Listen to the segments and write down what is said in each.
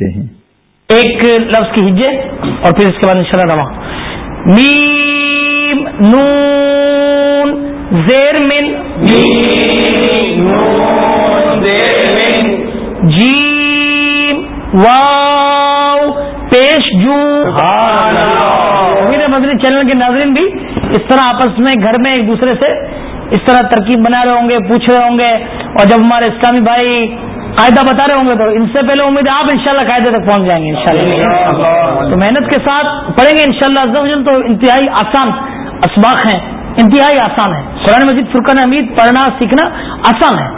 سکتے ہیں۔ ایک لفظ کی ہجے اور پھر اس کے بعد انشاءاللہ رواں۔ میم نون زیر من۔ جیم واؤ پیش جو۔ مدنی چینل کے ناظرین بھی اس طرح آپس میں گھر میں ایک دوسرے سے اس طرح ترکیب بنا رہے ہوں گے پوچھ رہے ہوں گے۔ اور جب ہمارے اسلامی بھائی قاعدہ بتا رہے ہوں گے تو ان سے پہلے امید ہے آپ انشاءاللہ قاعدے تک پہنچ جائیں گے انشاءاللہ. تو محنت کے ساتھ پڑھیں گے انشاءاللہ. شاء اللہ تو انتہائی آسان اسباق ہیں. انتہائی آسان ہے قرآن مجید فرقان حمید پڑھنا سیکھنا آسان ہے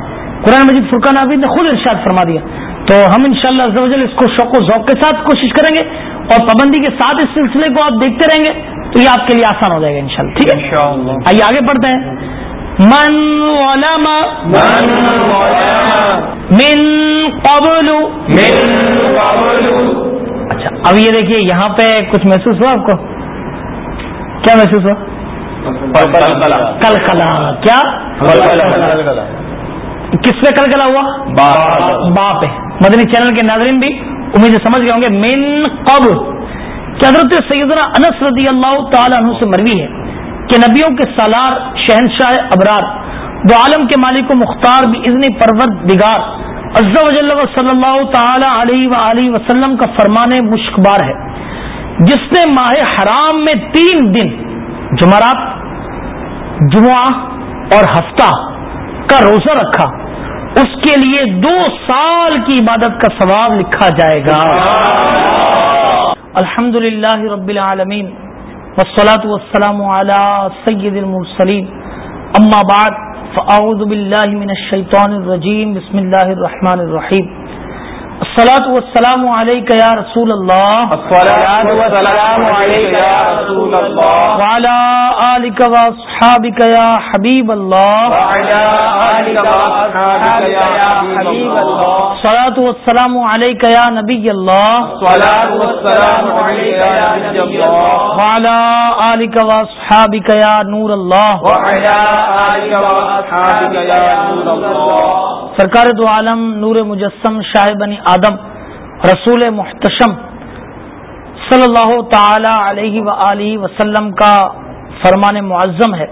قرآن مجید فرقان حمید نے خود ارشاد فرما دیا. تو ہم ان شاء اللہ اس کو شوق و ذوق کے ساتھ کوشش کریں گے اور پابندی کے ساتھ اس سلسلے کو آپ دیکھتے رہیں گے تو یہ آپ کے لیے آسان ہو جائے گا انشاءاللہ. ٹھیک ہے؟ آئیے آگے بڑھتے ہیں. من علما من قبل. اچھا اب یہ دیکھیے یہاں پہ کچھ محسوس ہوا آپ کو؟ کیا محسوس ہوا؟ کل کلا کیا؟ کس پہ کل کلا ہوا؟ با. پہ۔ مدنی چینل کے ناظرین بھی امید سمجھ گئے ہوں گے مین قبل. کہ حضرت سیدنا انس رضی اللہ تعالی عنہ سے مروی ہے۔ کہ نبیوں کے سالار، شہنشاہ ابرار دو عالم کے مالک و مختار بھی ازن پرور دگار عز و جل صلی اللہ تعالی علیہ وآلہ وسلم کا فرمان مشکبار ہے۔ جس نے ماہ حرام میں تین دن جمعرات، جمعہ اور ہفتہ کا روزہ رکھا، اس کے لیے دو سال کی عبادت کا ثواب لکھا جائے گا۔ الحمد للہ رب العالمین۔ وسلاۃ والسلام علی سید المرسلین اما بعد فاعوذ باللہ من الشیطان الرجیم بسم اللہ الرحمن الرحیم الصلاة والسلام عليك يا رسول الله. الصلاة والسلام عليك يا رسول الله. وعلى آلك وأصحابك يا حبيب الله. وعلى آلك وأصحابك يا حبيب الله. الصلاة والسلام عليك يا نبي الله. الصلاة والسلام عليك يا الله وعلى آلك وأصحابك يا نور الله. وعلى آلك وأصحابك يا نور الله. سرکار دو عالم نور مجسم شاہ بنی آدم رسول محتشم صلی اللہ تعالی علیہ و وسلم کا فرمان معظم ہے۔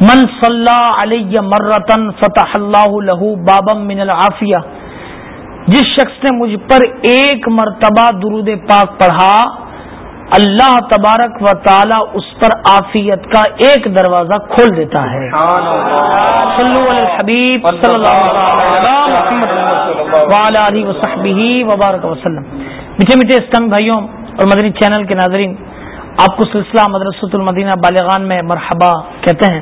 من صلی علیہ مرتن فتح اللہ لہو بابم من العافیہ۔ جس شخص نے مجھ پر ایک مرتبہ درود پاک پڑھا اللہ تبارک و تعالی اس پر آفیت کا ایک دروازہ کھول دیتا ہے۔ وبارک وسلم۔ میٹھے میٹھے اسلام بھائیوں اور مدنی چینل کے ناظرین، آپ کو سلسلہ مدرسۃ المدینہ بالغان میں مرحبا کہتے ہیں۔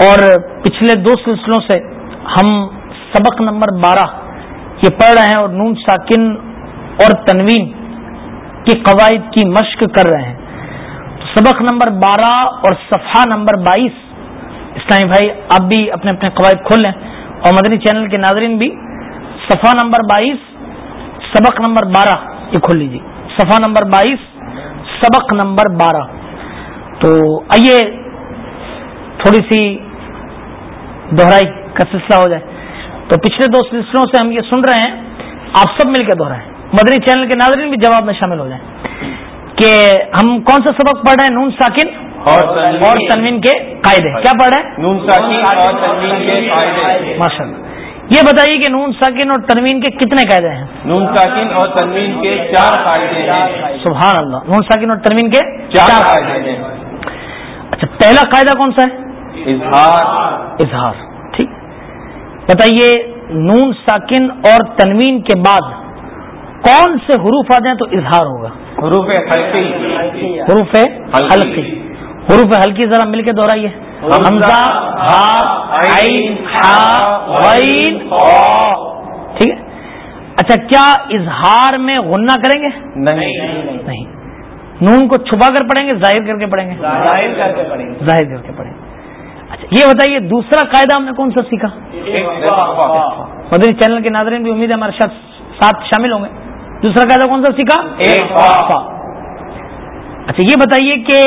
اور پچھلے دو سلسلوں سے ہم سبق نمبر بارہ یہ پڑھ رہے ہیں اور نون ساکن اور تنوین کی قواعد کی مشق کر رہے ہیں۔ سبق نمبر بارہ اور صفحہ نمبر بائیس۔ اسلامی بھائی، آپ بھی اپنے اپنے قواعد کھول لیں۔ اور مدنی چینل کے ناظرین بھی صفحہ نمبر بائیس، سبق نمبر بارہ، یہ کھول لیجیے صفحہ نمبر بائیس، سبق نمبر بارہ۔ تو آئیے تھوڑی سی دوہرائی کا سلسلہ ہو جائے۔ تو پچھلے دو سلسلوں سے ہم یہ سن رہے ہیں، آپ سب مل کے دوہرائیں مدنی چینل کے ناظرین بھی جواب میں شامل ہو جائیں۔ کہ ہم کون سا سبق پڑھ رہے ہیں؟ نون ساکن اور تنوین کے قاعدے۔ کیا پڑھ رہے ہیں؟ نون ساکن اور تنوین کے قاعدے۔ ماشاء اللہ یہ بتائیے کہ نون ساکن اور تنوین کے کتنے قاعدے ہیں؟ نون ساکن اور تنوین کے چار قاعدے ہیں۔ سبحان اللہ نون ساکن اور تنوین کے چار قاعدے ہیں۔ اچھا پہلا قاعدہ کون سا ہے؟ اظہار۔ اظہار ٹھیک۔ بتائیے نون ساکن اور تنوین کے بعد کون سے حروف آ جائیں تو اظہار ہوگا. حروف حلقی حروف ہلکی حروف ہلکی ذرا مل کے دوہرائیے حمزہ ٹھیک ہے؟ اچھا کیا اظہار میں غنہ کریں گے؟ نہیں. نہیں. نون کو چھپا کر پڑھیں گے ظاہر کر کے پڑھیں گے؟ ظاہر کر کے پڑھیں گے. اچھا یہ بتائیے دوسرا قاعدہ ہم نے کون سا سیکھا؟ مدنی چینل کے ناظرین بھی امید ہے ہمارے ساتھ شامل ہوں گے۔ دوسرا قاعدہ کون سا سیکھا اچھا یہ بتائیے کہ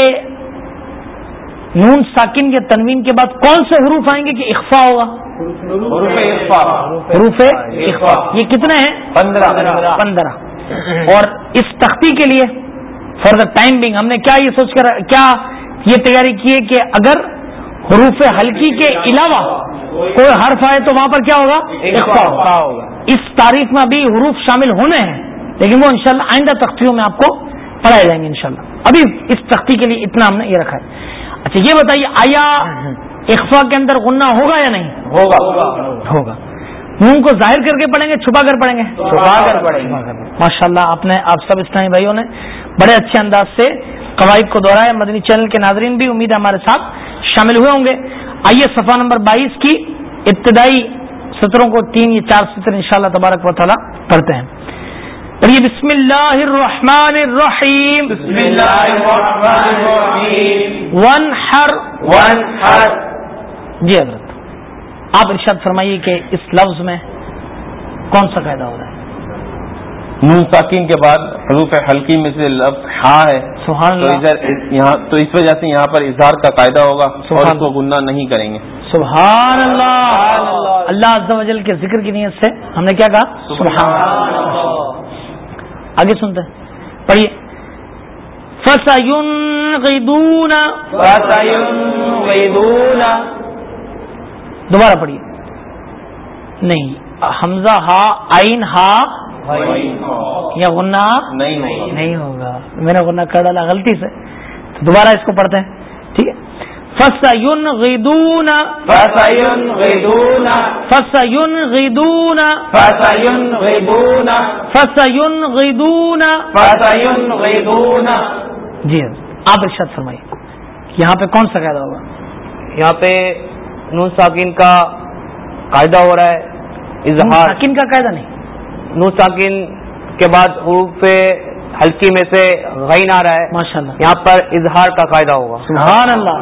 نون ساکن کے تنوین کے بعد کون سے حروف آئیں گے کہ اخفا ہوگا؟ حروف اخفا حروف اخفا یہ کتنے ہیں؟ پندرہ۔ پندرہ۔ اور اس تختی کے لیے فار دا ٹائم بنگ ہم نے کیا یہ سوچ کر کیا یہ تیاری کی ہے کہ اگر حروف ہلکی کے علاوہ کوئی حرف آئے تو وہاں پر کیا ہوگا؟ اخفا ہوگا اس تاریخ میں ابھی حروف شامل ہونے ہیں۔ لیکن وہ انشاءاللہ آئندہ تختیوں میں آپ کو پڑھائے جائیں گے انشاءاللہ۔ ابھی اس تختی کے لیے اتنا ہم نے یہ رکھا ہے۔ اچھا یہ بتائیے آیا اخفا کے اندر غنہ ہوگا یا نہیں؟ ہوگا۔ ہوگا۔ منہ کو ظاہر کر کے پڑھیں گے چھپا کر پڑھیں گے؟ چھپا کر پڑھیں گے۔ ماشاء اللہ آپ نے آپ سب اسلامی بھائیوں نے بڑے اچھے انداز سے قواعد کو دوہرایا مدنی چینل کے ناظرین بھی امید ہے ہمارے ساتھ شامل ہوئے ہوں گے۔ آئیے صفحہ نمبر بائیس کی ابتدائی سطروں کو تین یا چار سطر ان شاء اللہ تبارک و تعالیٰ پڑھتے ہیں۔ پڑھیے بسم اللہ الرحمن الرحیم۔ بسم اللہ الرحمن الرحیم۔ ون ہر ون ہر جی حضرت آپ ارشاد فرمائیے کہ اس لفظ میں کون سا قاعدہ ہو رہا ہے؟ نون ساکین کے بعد حروف ہلکی میں سے لفظ ہاں ہے۔ سبحان تو اللہ۔ یہاں تو اس وجہ سے یہاں پر اظہار کا قاعدہ ہوگا اور سبحان اس کو گناہ نہیں کریں گے۔ سبحان اللہ۔ اللہ۔ عز و جل کے ذکر کی نیت سے ہم نے کیا کہا؟ سبحان اللہ۔ آگے سنتے ہیں پڑھیے۔ فَسَيُنْغِدُونَ۔ دوبارہ پڑھیے۔ نہیں حمزہ ہا آئین ہا یا غنہ نہیں نہیں نہیں ہوگا۔ میں نے غنہ کر ڈالا غلطی سے۔ دوبارہ اس کو پڑھتے ہیں۔ ٹھیک ہے فَسَيُنْغِدُونَ فَسَيُنْغِدُونَ فَسَيُنْغِدُونَ فَسَيُنْغِدُونَ فَسَيُنْغِدُونَ فَسَيُنْغِدُونَ جی آپ ارشاد فرمائیے۔ یہاں پہ کون سا قاعدہ ہوگا؟ یہاں پہ نون ساکین کا قاعدہ ہو رہا ہے اظہار۔ ساکن کا قاعدہ نہیں۔ نون ساکین کے بعد حروف ہلکی میں سے غین آ رہا ہے ماشاء اللہ یہاں پر اظہار کا قاعدہ ہوگا۔ سبحان اللہ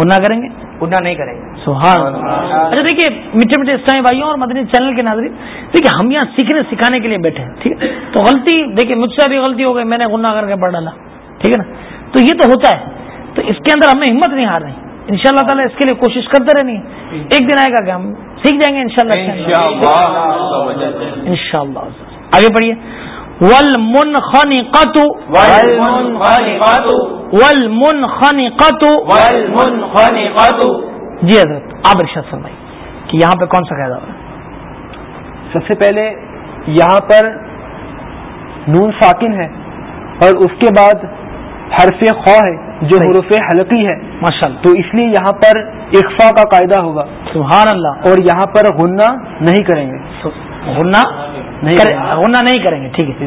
گناہ کریں گے؟ گناہ نہیں کریں گے۔ سبحان اللہ اچھا دیکھیے میٹھے میٹھے اسلامی بھائیوں اور مدنی چینل کے ناظرین دیکھیے ہم یہاں سیکھنے سکھانے کے لیے بیٹھے ہیں ٹھیک ہے؟ تو غلطی دیکھیے مجھ سے بھی غلطی ہو گئی میں نے گناہ کر کے پڑھ ڈالا ٹھیک ہے نا؟ تو یہ تو ہوتا ہے۔ تو اس کے اندر ہمیں ہمت نہیں ہار رہی ان شاء اللہ تعالیٰ اس کے لیے کوشش کرتے رہنی۔ ایک دن آئے گا کہ ہم سیکھ جائیں گے ان شاء اللہ ان شاء اللہ آگے پڑھیے۔ ول من خنی قطو ول من خنی قطو جی حضرت آپ ارشاد فرمائی کہ یہاں پہ کون سا قاعدہ ہو رہا ہے سب سے پہلے یہاں پر نون ساکن ہے اور اس کے بعد حرف خواہ ہے جو حروف حلقی ہے۔ ماشاء اللہ تو اس لیے یہاں پر اقفا کا قاعدہ ہوگا۔ سبحان اللہ. اور یہاں پر غنہ نہیں کریں گے۔ غنہ نہیں کرے- کریں گے۔ غنہ نہیں کریں گے. ٹھیک ہے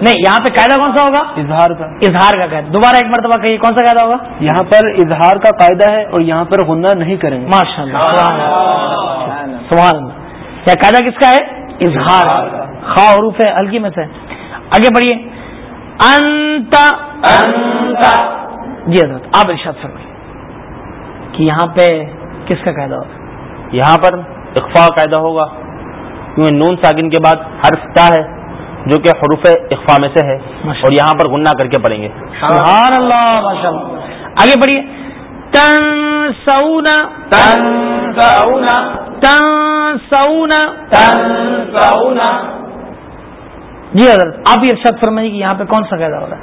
نہیں یہاں پہ قاعدہ کون سا ہوگا؟ اظہار کا. اظہار کا قاعدہ. دوبارہ ایک مرتبہ کہیے کون سا قاعدہ ہوگا؟ یہاں پر اظہار کا قاعدہ ہے اور یہاں پر غنہ نہیں کریں گے. ماشاء اللہ سبحان اللہ. سبحان اللہ. کیا قاعدہ کس کا ہے؟ اظہار. خا حروف ہے ہلکی میں سے. آگے بڑھیے انت جی حضرت آپ ارشاد فرمائیے. کہ یہاں پہ کس کا قاعدہ ہوگا؟ یہاں پر اقفا کا قاعدہ ہوگا. کیونکہ نون ساکن کے بعد حرف تا ہے جو کہ حروف اقفا میں سے ہے اور یہاں پر گناہ کر کے پڑھیں گے۔ سبحان اللہ آگے بڑھیے۔ تن سونا تن سونا جی حضرت آپ یہ ارشاد فرمائیے کہ یہاں پہ کون سا قاعدہ ہو رہا ہے؟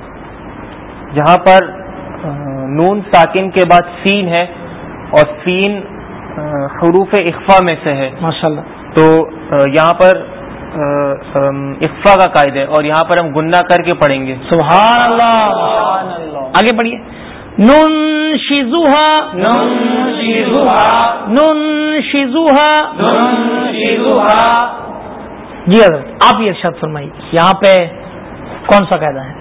جہاں پر نون ساکن کے بعد سین ہے اور سین حروف اقفا میں سے ہے۔ ماشاء اللہ تو یہاں پر اقفا کا قاعدہ ہے اور یہاں پر ہم گناہ کر کے پڑھیں گے۔ سبحان اللہ آگے بڑھیے نن شیزوہا نن شیزوہا جی حضرت آپ یہ ارشاد فرمائیے یہاں پہ کون سا قاعدہ ہے؟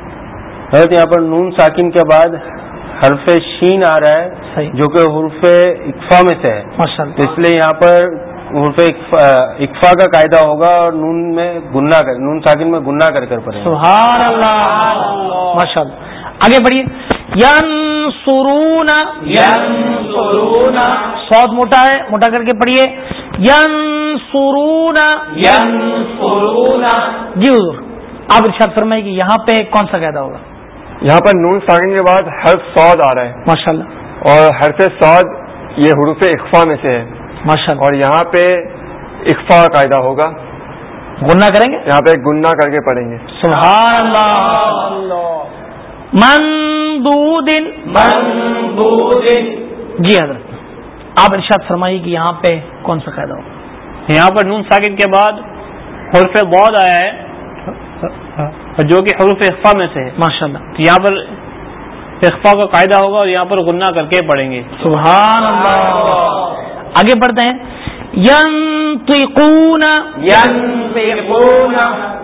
حضرت یہاں پر نون ساکن کے بعد حرف شین آ رہا ہے جو کہ حروف اقفا میں سے ہے۔ اس لیے یہاں پر حروف اقفا کا قاعدہ ہوگا اور نون میں گناہ کر نون ساکن میں گناہ کر کر پڑھیں گے۔ سبحان اللہ۔ ماشاء اللہ آگے بڑھیے۔ ین سرونا سوت موٹا ہے موٹا کر کے پڑھیے۔ ین سرونا جی حضور آپ ارشاد فرمائیے کہ یہاں پہ کون سا قاعدہ ہوگا؟ یہاں پر نون ساکن کے بعد حرف سعود آ رہا ہے۔ ماشاء اللہ اور حرف سعود یہ حروف اقفا میں سے ہے۔ ماشاء اللہ. اور یہاں پہ اقفا کا قاعدہ ہوگا. غنہ کریں گے؟ یہاں پہ گننا کر کے پڑھیں گے. سبحان اللہ. مندود منبود جی حضرت. آپ ارشاد فرمائیے کہ یہاں پہ کون سا قاعدہ ہو یہاں پر نون ساکن کے بعد حرف بعد آیا ہے. جو کہ حروف اخفا میں سے ہے. ماشاء اللہ. یہاں پر اخفا کا قاعدہ ہوگا اور یہاں پر غنہ کر کے پڑھیں گے. سبحان اللہ آگے بڑھتے ہیں۔ ینطقون ينفقون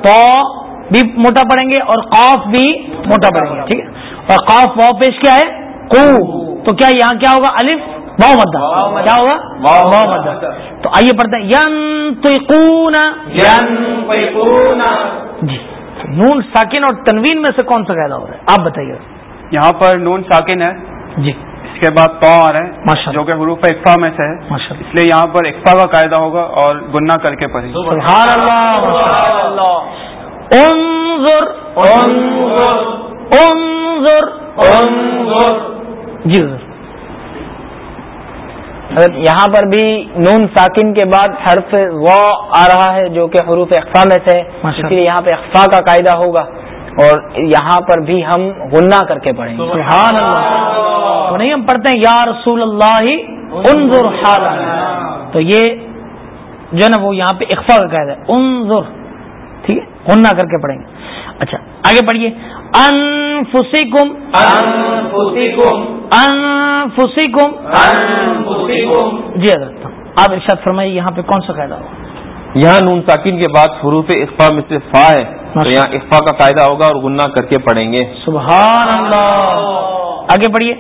تو بھی موٹا پڑھیں گے اور قاف بھی موٹا پڑھیں گے ٹھیک ہے۔ اور قاف واؤ پیش کیا ہے؟ کو تو کیا یہاں کیا ہوگا؟ الف واؤ مدہ کیا ہوگا؟ واؤ مدہ تو آئیے پڑھتے ہیں۔ ینطقون ينفقون جی۔ نون ساکن اور تنوین میں سے کون سا قاعدہ ہو رہا ہے؟ آپ بتائیے۔ یہاں پر نون ساکن ہے۔ جی۔ کے بعد تو آ رہے ہیں جو کہ حروف اقفا میں سے ہے اس لیے یہاں پر اقفا کا قاعدہ ہوگا اور گننا کر کے پڑھیں۔ سبحان اللہ انظر انظر. انظر. انظر. جی حضرت یہاں پر بھی نون ساکن کے بعد حرف وا آ رہا ہے جو کہ حروف اقفا میں سے اس لیے یہاں پہ اقفا کا قاعدہ ہوگا۔ اور یہاں پر بھی ہم غنہ کر کے پڑھیں گے۔ سبحان اللہ۔ تو نہیں ہم پڑھتے ہیں یا رسول اللہ انظر حالنا تو یہ جو ہے نا وہ یہاں پہ اقفا کا قاعدہ ہے۔ انظر ٹھیک ہے؟ غنہ کر کے پڑھیں گے۔ اچھا آگے پڑھیے انفسکم۔ انفسکم۔ انفسکم۔ انفسکم۔ جی حضرت آپ ارشاد فرمائیے یہاں پہ کون سا قاعدہ ہوگا؟ یہاں نون ساکن کے بعد حروف اخفا میں سے فا ہے۔ تو یہاں اخفا کا قاعدہ ہوگا اور گننا کر کے پڑھیں گے۔ سبحان اللہ آگے پڑھیے۔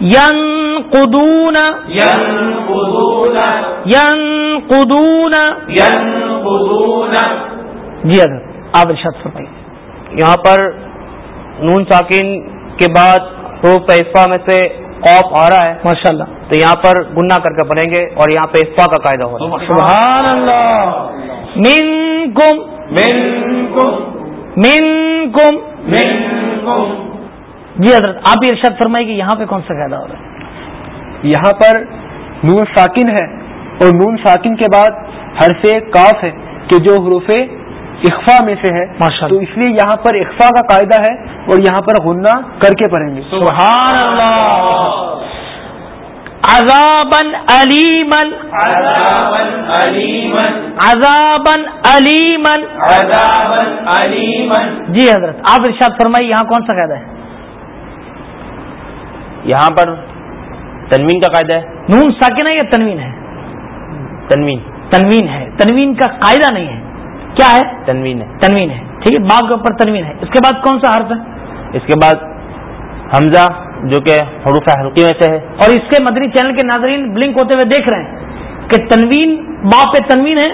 ین قدون ينقضون ین ينقضون جی حضرت آپ ارشاد فرمائیے۔ یہاں پر نون ساکن کے بعد حروف اقفا میں سے قوف آ رہا ہے۔ ماشاء اللہ تو یہاں پر گننا کر کے پڑھیں گے اور یہاں پہ اقفا کا قاعدہ ہوگا۔ سبحان اللہ منکم منكم منکم. منكم جی حضرت آپ یہ ارشاد فرمائیے کہ یہاں پہ کون سا قاعدہ ہو رہا ہے؟ یہاں پر نون ساکن ہے اور نون ساکن کے بعد حرف کاف ہے کہ جو حروف اخفا میں سے ہے۔ ماشاء اللہ تو اس لیے یہاں پر اخفا کا قاعدہ ہے اور یہاں پر غنہ کر کے پڑھیں گے۔ سبحان اللہ۔ عذابن علیمن عذابا أليما. عذابن علیمن عذابا أليما. جی حضرت آپ ارشاد فرمائیے یہاں کون سا قاعدہ ہے؟ یہاں پر تنوین کا قاعدہ ہے۔ نون ساکن ہے یا تنوین ہے؟ تنوین۔ تنوین ہے۔ تنوین کا قاعدہ نہیں ہے۔ کیا ہے؟ تنوین ہے۔ تنوین ہے۔ ٹھیک ہے باغ کے اوپر تنوین ہے۔ اس کے بعد کون سا حرف ہے؟ اس کے بعد حمزہ۔ جو کہ حروف حلقی میں سے ہے۔ اور اس کے مدنی چینل کے ناظرین بلنک ہوتے ہوئے دیکھ رہے ہیں کہ تنوین با پہ تنوین ہے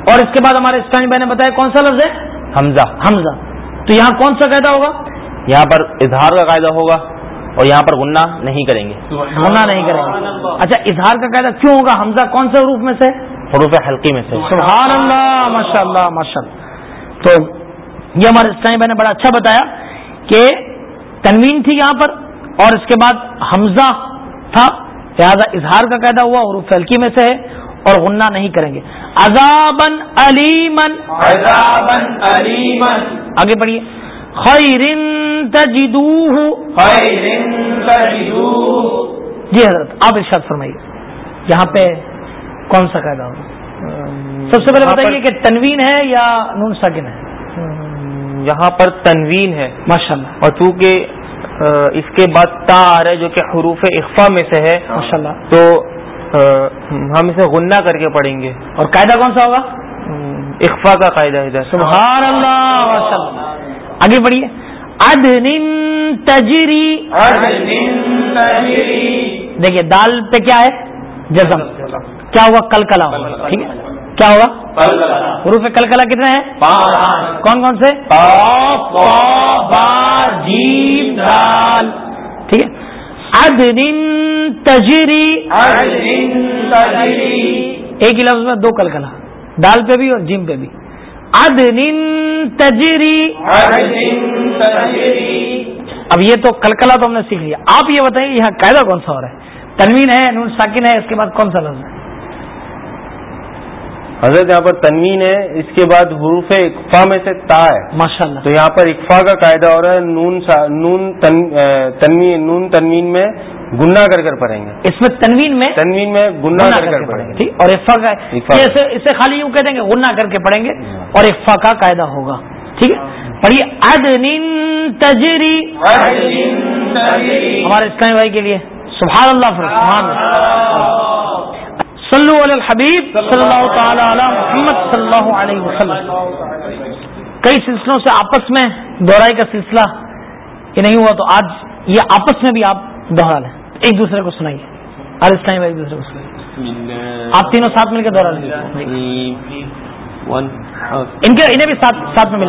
اور اس کے بعد ہمارے اسٹائن بھائی نے بتایا کون سا لفظ ہے؟ حمزہ۔ حمزہ۔ تو یہاں کون سا قاعدہ ہوگا؟ یہاں پر اظہار کا قاعدہ ہوگا اور یہاں پر غنہ نہیں کریں گے۔ ہونا نہیں کریں گے۔ اچھا اظہار کا قاعدہ کیوں ہوگا؟ حمزہ کون سے روپ میں سے؟ حروف حلقی میں سے۔ سبحان اللہ ماشاء اللہ ماشاء اللہ تو یہ ہمارے اسلامی بھائی نے بڑا اچھا بتایا کہ تنوین تھی یہاں پر اور اس کے بعد حمزہ تھا لہذا اظہار کا قاعدہ ہوا حروف حلقی میں سے ہے اور غنہ نہیں کریں گے۔ عذابن علیمن عذابا أليما آگے بڑھیے خیر تجدوہ۔ خير تجدوه جی حضرت آپ ارشاد فرمائیے۔ یہاں پہ کون سا قاعدہ ہوگا؟ سب سے پہلے بتائیے کہ تنوین ہے یا نون ساکن ہے؟ یہاں پر تنوین ہے۔ ماشاء اللہ اور چونکہ اس کے بعد تا آ رہا ہے جو کہ حروف اخفا میں سے ہے۔ ماشاء اللہ تو ہم اسے غنہ کر کے پڑھیں گے۔ اور قاعدہ کون سا ہوگا؟ اخفا کا قاعدہ ادھر۔ سبحان اللہ آگے بڑھیے ادن تجری۔ دیکھیے دال پہ کیا ہے؟ جزم۔ کیا ہوگا کلکلا ہوگا ٹھیک ہے۔ کیا ہوگا قلقلة حروف کلکلا کتنے ہیں؟ پانچ۔ کون کون سے؟ قاف ٹھیک ہے؟ ادن تجری. عدن تجري ایک ہی لفظ میں دو کلکلا دال پہ بھی اور جیم پہ بھی. ادن تجری. عدن تجري اب یہ تو کلکلا تو ہم نے سیکھ لیا. آپ یہ بتائیے یہاں قاعدہ کون سا ہو رہا ہے؟ تنوین ہے نون ساکن ہے اس کے بعد کون سا لفظ ہے؟ حضرت یہاں پر تنوین ہے اس کے بعد حروف اقفا میں سے تا ہے۔ ماشاء اللہ تو یہاں پر اقفا کا قاعدہ ہو رہا ہے نون سا نون تن تنوین نون تنوین میں گنا کر کر پڑھیں گے۔ اس میں تنوین میں تنوین میں گنا کر کر پڑھیں گے۔ ٹھیک اور افا کا اقفا یہ اسے اسے خالی یوں کہہ دیں گے غنہ کر کے پڑھیں گے اور افا کا قاعدہ ہوگا۔ ٹھیک ہے؟ پڑھیے عدن تجری۔ ہمارے اسلامی بھائی کے لیے۔ سبحان اللہ فرق سبحان اللہ۔ صلو علی الحبیب صلی اللہ تعالی علی محمد صلی اللہ علیہ وسلم کئی سلسلوں سے آپس میں دوہرائی کا سلسلہ یہ نہیں ہوا تو آج یہ آپس میں بھی آپ دوہرا لیں ایک دوسرے کو سنائیے ہر اسلامی بھائی ایک دوسرے کو سنائیے آپ تینوں ساتھ مل کے دوہرا لیں ان کے انہیں بھی ساتھ ساتھ میں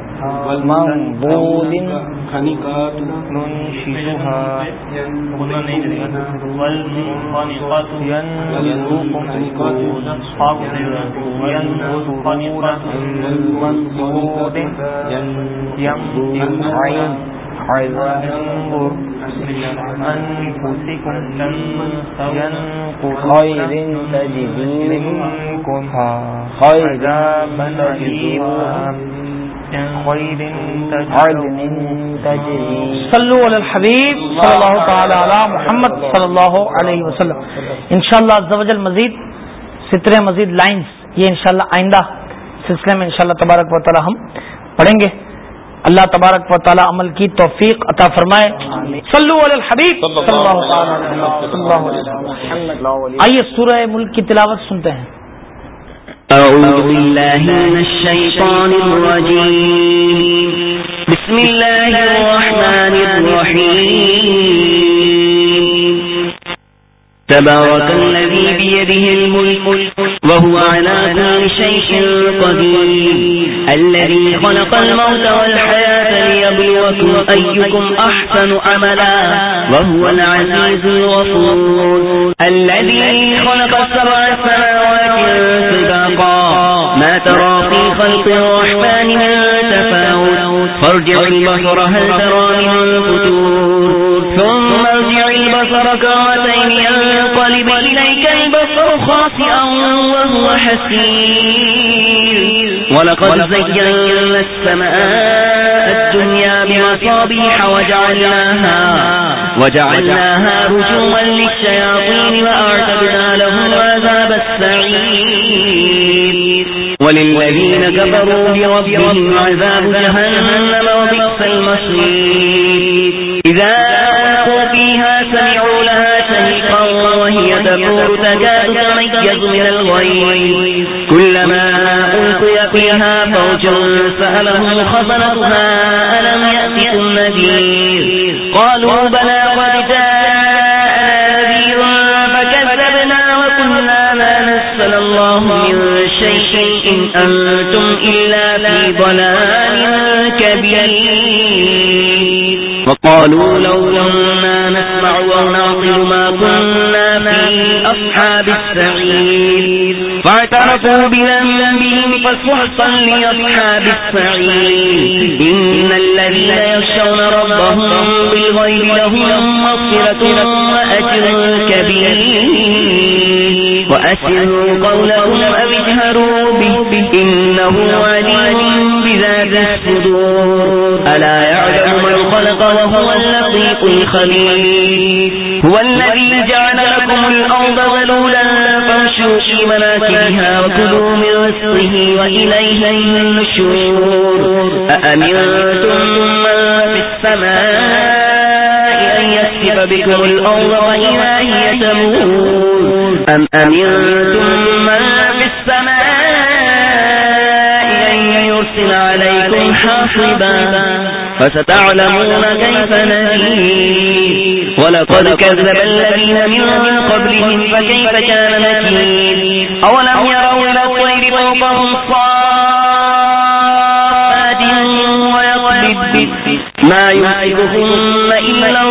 المنضود ينظر ينظر أنفسكم ينقر خير تجدوه منكم خير عذابا أليما خير عدن تجري صلو علی الحبیب صلی اللہ تعالی علی محمد صلی اللہ علیہ وسلم. انشاءاللہ عزوجل مزید سترے مزید لائنز یہ انشاءاللہ آئندہ سلسلے میں انشاءاللہ تبارک و تعالی ہم پڑھیں گے. اللہ تبارک و تعالی عمل کی توفیق عطا فرمائے. صلو علی الحبیب صلی اللہ تعالی علیہ وسلم. آئیے سورہ ملک کی تلاوت سنتے ہیں. أعوذ بالله من الشيطان الرجيم. بسم الله الرحمن الرحيم. تبارك الذي بيده الملك وهو على كل شيء قدير. الذي خلق الموت والحياة ليبلوكم أيكم أحسن عملا. وهو العزيز الغفور. الذي ترى في خلق الرحمن من تفاوت. فارجع البصر، هل ترى من الفتور؟ ثم ارجع البصر كرتين، ينقلب إليك البصر خاسئا. وهو ولقد زينا السماء الدنيا بمصابيح وجعلناها وجعلناها رجوما للشياطين وأعتدنا لهم عذاب السعير. وللذين كفروا بربهم عذاب جهنم وبئس المصير. وهي تفور تكاد تميز من الغيظ. كلما ألقي فيها فوج سألهم خزنتها، ألم يأتكم نذير؟ قالوا بلى قد جاءنا نذير فكذبنا وقلنا ما نزل الله من شيء، إن أنتم إلا في ضلال كبير. وقالوا لولا ما نسمع ونعقل ما كنا في أصحاب السعير. فاعترفوا بذنبهم فسحقا لأصحاب السعير. إن الذين يخشون ربهم بالغيب لهم مغفرة وأجر كبير. وأسروا قولكم أو اجهروا به، إنه عليم بذات الصدور. ألا يعلم من خلق وهو اللطيف الخبير. هو الذي جعل لكم الأرض ذلولا فامشوا في مناكبها وكلوا من رزقه وإليه النشور. أأمنتم من في السماء أن يسف بكم الأرض فإذا هي تمور؟ أم أمنتم من في السماء أن يرسل عليكم حاصبا فستعلمون كيف نذير. ولقد كذب الذين من قبلهم فكيف كان نكير أولم يروا إلى الطير فوقهم صافات ويقبض ما يمسكهن إلا الرحمن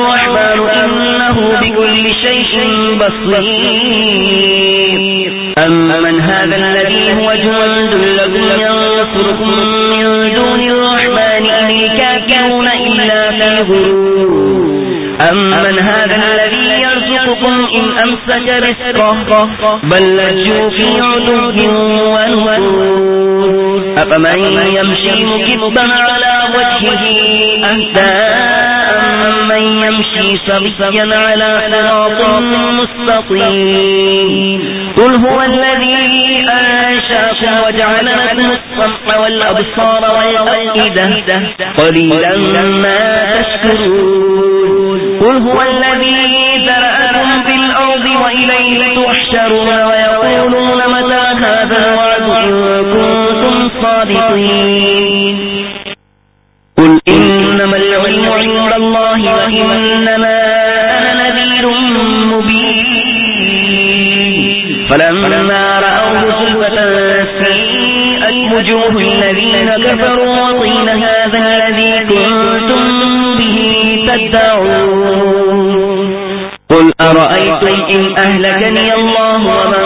بكل شيء بصير. أمن هذا الذي هو جند لكم ينصركم من دون الرحمن إن الكافرون إلا في غرور. أمن هذا الذي يرزقكم إن أمسك رزقه بل لجوا في عدو ونفور. أفمن يمشي مكبا على وجهه أهدى أمن يمشي سبيا على صراط مستقيم. قل هو الذي أنشاكم وجعل لكم السمع والأبصار والأفئدة قليلا ما تشكرون. قل هو الذي ذرأكم في الأرض وإليه تحشرون ويقولون متى هذا الوعد إن كنتم صادقين قل إنما العلم عند الله وإنما أنا نذير مبين. فلما رأوه سلفة سيئت وجوه الذين كفروا وطين هذا الذي كنتم به تدعون. قل أرأيتم إن أهلكني الله ومن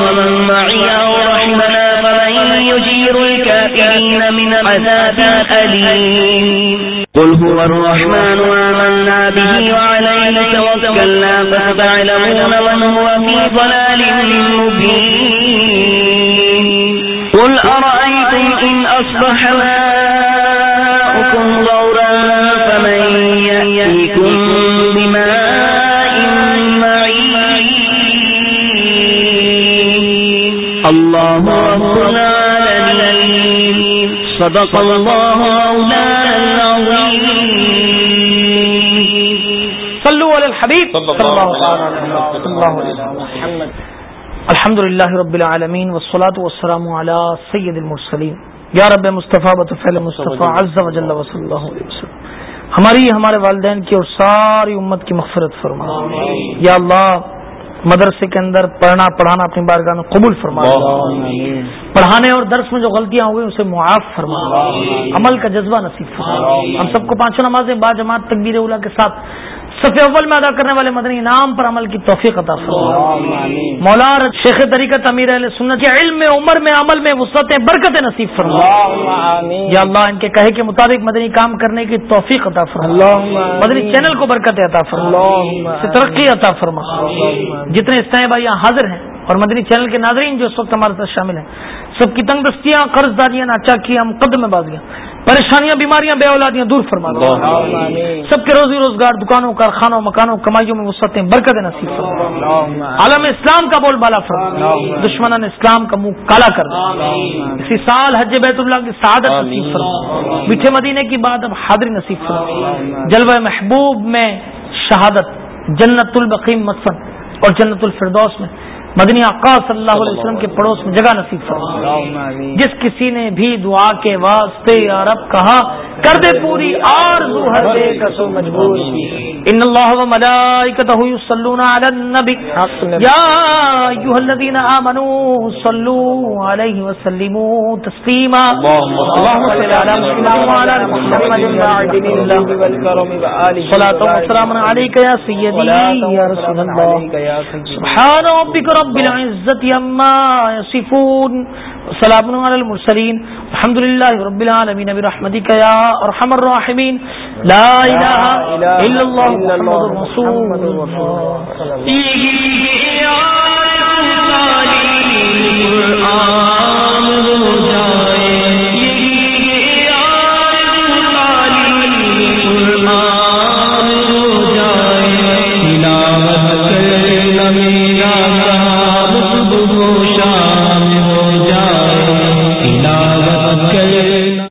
يجير الكافرين من عذاب أليم قل هو الرحمن آمنا به وعليه توكلنا فستعلمون من هو في ضلال مبين. قل أرأيتم إن أصبح ماؤكم غورا فمن يأتيكم بماء معين. الله العالمين صدق العظيم. صلو علی الحبیب صلی اللہ علیہ وسلم. الحمد للہ رب العالمین والصلاة والسلام علی سید المرسلین یا رب مصطفیٰ بطفیل مصطفیٰ عز و جل و صلی اللہ علیہ وسلم. ہماری ہمارے والدین کی اور ساری امت کی مغفرت فرما. یا اللہ مدرسے کے اندر پڑھنا پڑھانا اپنی بارگاہ میں قبول فرما پڑھانے اور درس میں جو غلطیاں ہوئی اسے معاف فرما۔ عمل کا جذبہ نصیب فرما۔ ہم سب کو پانچوں نمازیں با جماعت تکبیر اولا کے ساتھ صف اول میں ادا کرنے والے مدنی انعام پر عمل کی توفیق عطا فرما مولا شیخ طریقت امیر علیہ سنت کے علم میں عمر میں عمل میں وسعتیں برکت نصیب فرما یا اللہ ان کے کہے کے مطابق مدنی کام کرنے کی توفیق عطا فرما مدنی چینل کو برکت عطا فرما ترقی عطا فرما جتنے استعمال بھائی یہاں حاضر ہیں اور مدنی چینل کے ناظرین جو اس وقت ہمارے ساتھ شامل ہیں سب کی تنگ دستیاں قرض داریاں ناچاکیاں مقدم بازیاں پریشانیاں بیماریاں بے اولادیاں دور فرما دو۔ سب کے روزی روزگار دکانوں کارخانوں مکانوں کمائیوں میں وسعتیں برکت نصیب فرما عالم اسلام کا بول بالا فرما دشمنان اسلام کا منہ کالا کر اسی سال حج بیت اللہ کی سعادت نصیب فرما میٹھے مدینے کی بات اب حاضری نصیب فرما جلوہ محبوب میں شہادت جنت البقیم مسن اور جنت الفردوس میں۔ مدنی آقا صلی اللہ علیہ وسلم کے پڑوس میں جگہ نصیب فرما جس کسی نے بھی دعا کے واسطے یا رب کہا کر دے پوری آرزو ہر دے کسو مجبور ان اللہ و ملائکتہ یصلون علی النبی یا ایھا الذین آمنوا صلوا علیہ وسلموا تسلیما اللهم صل علی محمد ال محمد وعلى الله والكرم وآله صلاة و سلام علیک یا سیدی یا رسول اللہ سبحان ربک رب العزت عما یصفون سلام المرسلین الحمد للہ رب العالمین برحمتک یا ارحم الراحمین لا الہ الا اللہ محمد رسول اللہ